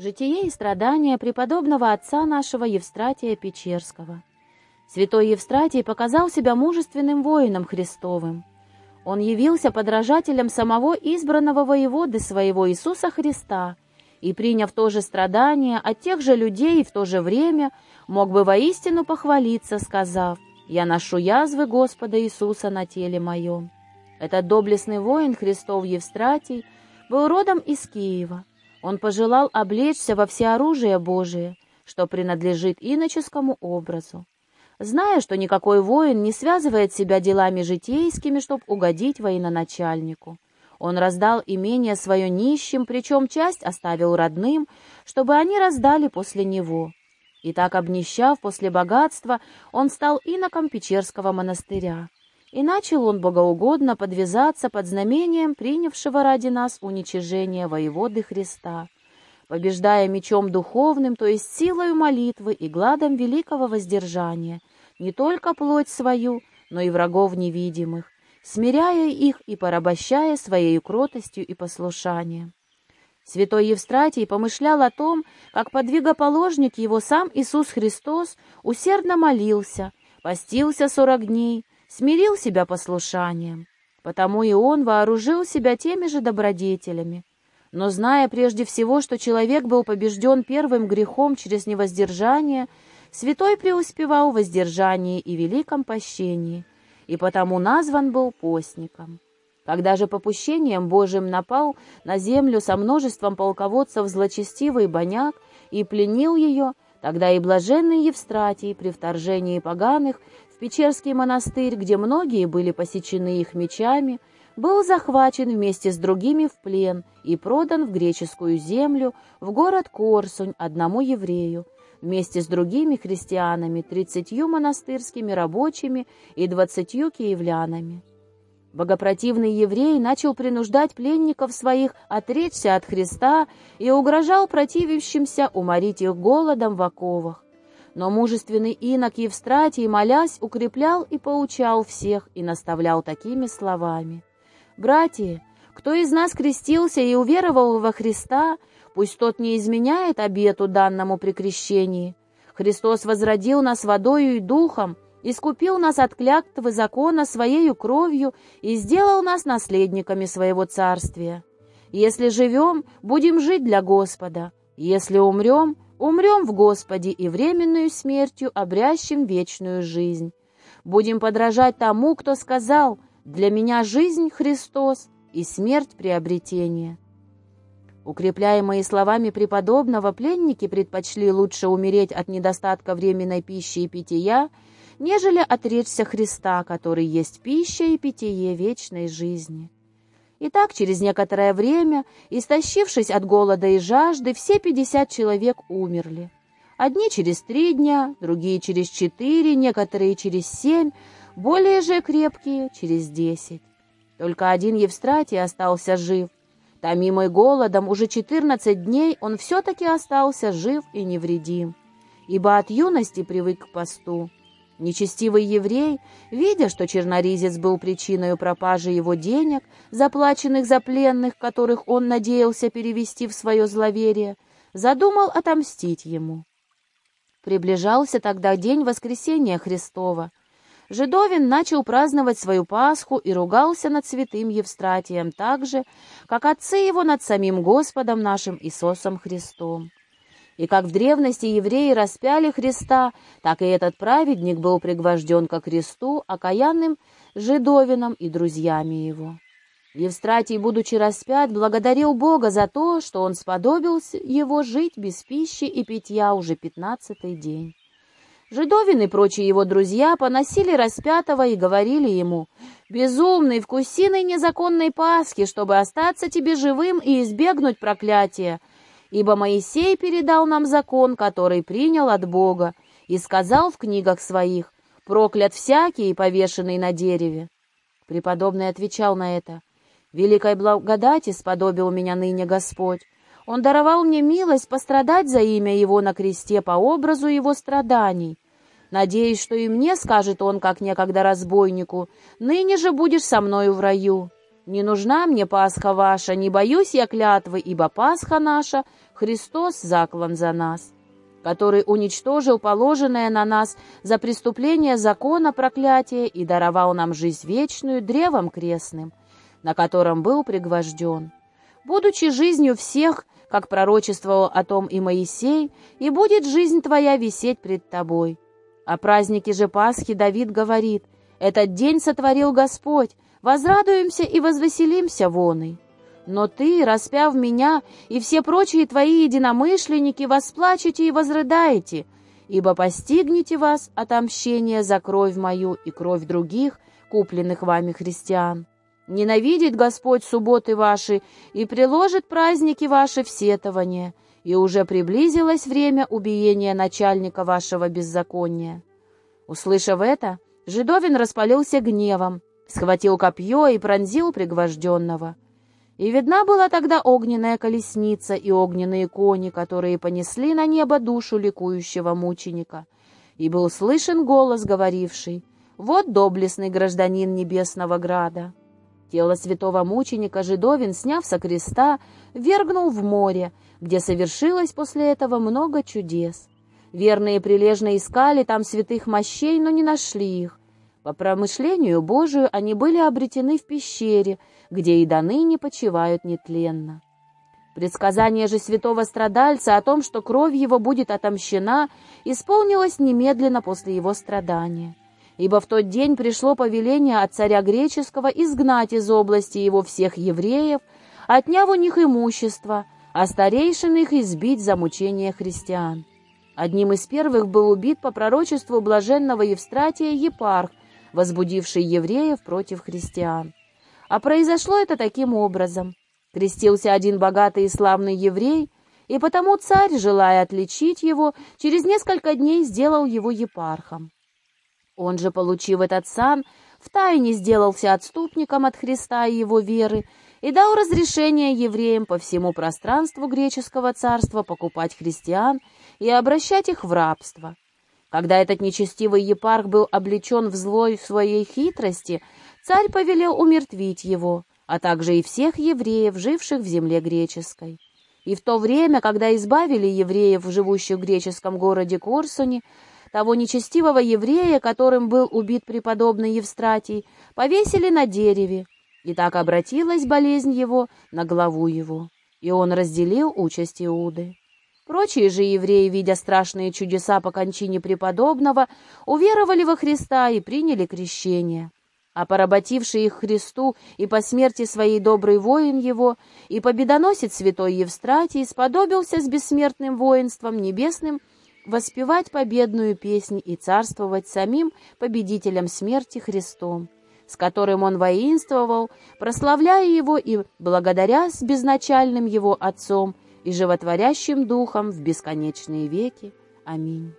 Житие и страдания преподобного отца нашего Евстратия Печерского. Святой Евстратий показал себя мужественным воином Христовым. Он явился подражателем самого избранного воеводы своего Иисуса Христа и, приняв то же страдание от тех же людей в то же время, мог бы воистину похвалиться, сказав, «Я ношу язвы Господа Иисуса на теле моем». Этот доблестный воин Христов Евстратий был родом из Киева. Он пожелал облечься во всеоружие Божие, что принадлежит иноческому образу. Зная, что никакой воин не связывает себя делами житейскими, чтобы угодить военачальнику. Он раздал имение свое нищим, причем часть оставил родным, чтобы они раздали после него. И так, обнищав после богатства, он стал иноком Печерского монастыря. И начал он богоугодно подвязаться под знамением принявшего ради нас уничижения воеводы Христа, побеждая мечом духовным, то есть силою молитвы и гладом великого воздержания, не только плоть свою, но и врагов невидимых, смиряя их и порабощая своей кротостью и послушанием. Святой Евстратий помышлял о том, как подвигоположник его сам Иисус Христос усердно молился, постился сорок дней, смирил себя послушанием. Потому и он вооружил себя теми же добродетелями. Но зная прежде всего, что человек был побежден первым грехом через невоздержание, святой преуспевал в воздержании и великом пощении, и потому назван был постником. Когда же попущением Божиим напал на землю со множеством полководцев злочестивый боняк и пленил ее, тогда и блаженный Евстратий при вторжении поганых Печерский монастырь, где многие были посечены их мечами, был захвачен вместе с другими в плен и продан в греческую землю, в город Корсунь, одному еврею, вместе с другими христианами, тридцатью монастырскими рабочими и двадцатью киевлянами. Богопротивный еврей начал принуждать пленников своих отречься от Христа и угрожал противившимся уморить их голодом в оковах. Но мужественный инок Евстратий, молясь, укреплял и поучал всех и наставлял такими словами. «Братья, кто из нас крестился и уверовал во Христа, пусть тот не изменяет обету данному при крещении. Христос возродил нас водою и духом, искупил нас от клятвы закона своею кровью и сделал нас наследниками своего царствия. Если живем, будем жить для Господа, если умрем, Умрем в Господе и временную смертью обрящем вечную жизнь. Будем подражать тому, кто сказал «Для меня жизнь Христос и смерть приобретение». Укрепляемые словами преподобного, пленники предпочли лучше умереть от недостатка временной пищи и питья, нежели отречься Христа, который есть пища и питье вечной жизни. И так через некоторое время, истощившись от голода и жажды, все пятьдесят человек умерли. Одни через три дня, другие через четыре, некоторые через семь, более же крепкие через десять. Только один Евстратий остался жив. Томимый голодом уже четырнадцать дней он все-таки остался жив и невредим, ибо от юности привык к посту. Нечестивый еврей, видя, что черноризец был причиной пропажи его денег, заплаченных за пленных, которых он надеялся перевести в свое зловерие, задумал отомстить ему. Приближался тогда день воскресения Христова. Жидовин начал праздновать свою Пасху и ругался над святым Евстратием так же, как отцы его над самим Господом нашим Иисусом Христом. И как в древности евреи распяли Христа, так и этот праведник был пригвожден ко кресту окаянным жидовином и друзьями его. Евстратий, будучи распят, благодарил Бога за то, что он сподобился его жить без пищи и питья уже пятнадцатый день. Жидовин и прочие его друзья поносили распятого и говорили ему, «Безумный, вкусиной незаконной Пасхи, чтобы остаться тебе живым и избегнуть проклятия, ибо Моисей передал нам закон, который принял от Бога, и сказал в книгах своих, «Проклят всякий, повешенный на дереве». Преподобный отвечал на это, «Великой благодати сподобил меня ныне Господь. Он даровал мне милость пострадать за имя Его на кресте по образу Его страданий. Надеюсь, что и мне скажет Он, как некогда разбойнику, «Ныне же будешь со мною в раю». Не нужна мне Пасха ваша, не боюсь я клятвы, ибо Пасха наша — Христос заклан за нас, который уничтожил положенное на нас за преступление закона проклятия и даровал нам жизнь вечную древом крестным, на котором был пригвожден. Будучи жизнью всех, как пророчествовал о том и Моисей, и будет жизнь твоя висеть пред тобой. О празднике же Пасхи Давид говорит, «Этот день сотворил Господь, возрадуемся и возвеселимся воной». Но ты, распяв меня, и все прочие твои единомышленники, восплачете и возрыдаете, ибо постигнете вас отомщение за кровь мою и кровь других, купленных вами христиан. Ненавидит Господь субботы ваши и приложит праздники ваши в сетование, и уже приблизилось время убиения начальника вашего беззакония». Услышав это, Жидовин распалился гневом, схватил копье и пронзил пригвожденного. И видна была тогда огненная колесница и огненные кони, которые понесли на небо душу ликующего мученика. И был слышен голос, говоривший, «Вот доблестный гражданин небесного града». Тело святого мученика Жидовин, сняв со креста, вергнул в море, где совершилось после этого много чудес. Верные прилежно искали там святых мощей, но не нашли их. По промышлению Божию они были обретены в пещере, где и до ныне почивают нетленно. Предсказание же святого страдальца о том, что кровь его будет отомщена, исполнилось немедленно после его страдания ибо в тот день пришло повеление от царя греческого изгнать из области его всех евреев, отняв у них имущество, а старейшин их избить за мучение христиан. Одним из первых был убит по пророчеству блаженного Евстратия епарх, возбудивший евреев против христиан. А произошло это таким образом. Крестился один богатый и славный еврей, и потому царь, желая отличить его, через несколько дней сделал его епархом. Он же, получив этот сан, втайне сделался отступником от Христа и его веры и дал разрешение евреям по всему пространству греческого царства покупать христиан и обращать их в рабство. Когда этот нечестивый епарх был облечен в злой в своей хитрости, царь повелел умертвить его, а также и всех евреев, живших в земле греческой. И в то время, когда избавили евреев, живущих в греческом городе Корсуне, того нечестивого еврея, которым был убит преподобный Евстратий, повесили на дереве, и так обратилась болезнь его на главу его, и он разделил участь Иуды. Прочие же евреи, видя страшные чудеса по кончине преподобного, уверовали во Христа и приняли крещение. А поработивший их Христу и по смерти своей добрый воин его, и победоносец святой Евстратий сподобился с бессмертным воинством небесным воспевать победную песнь и царствовать самим победителем смерти Христом, с которым он воинствовал, прославляя его и благодаря с безначальным его Отцом и животворящим Духом в бесконечные веки. Аминь.